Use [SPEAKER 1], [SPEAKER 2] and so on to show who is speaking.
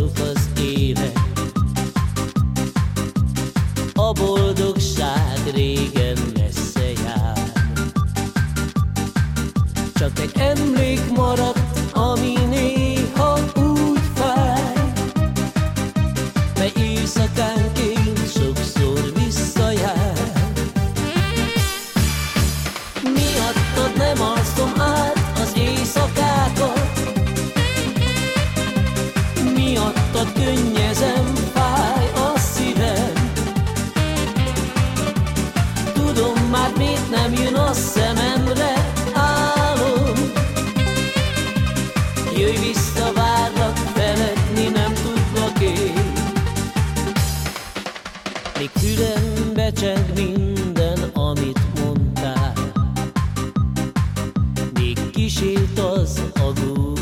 [SPEAKER 1] hosszúk az évek. A boldogság régen messze jár, csak egy emlék marad könnyezem, fáj a szívem. Tudom már, mit nem jön a szememre álom. Jöjj vissza, várlak, feledni nem tudlak én. Még fülem becseg minden, amit mondtál. Még kisét az agúr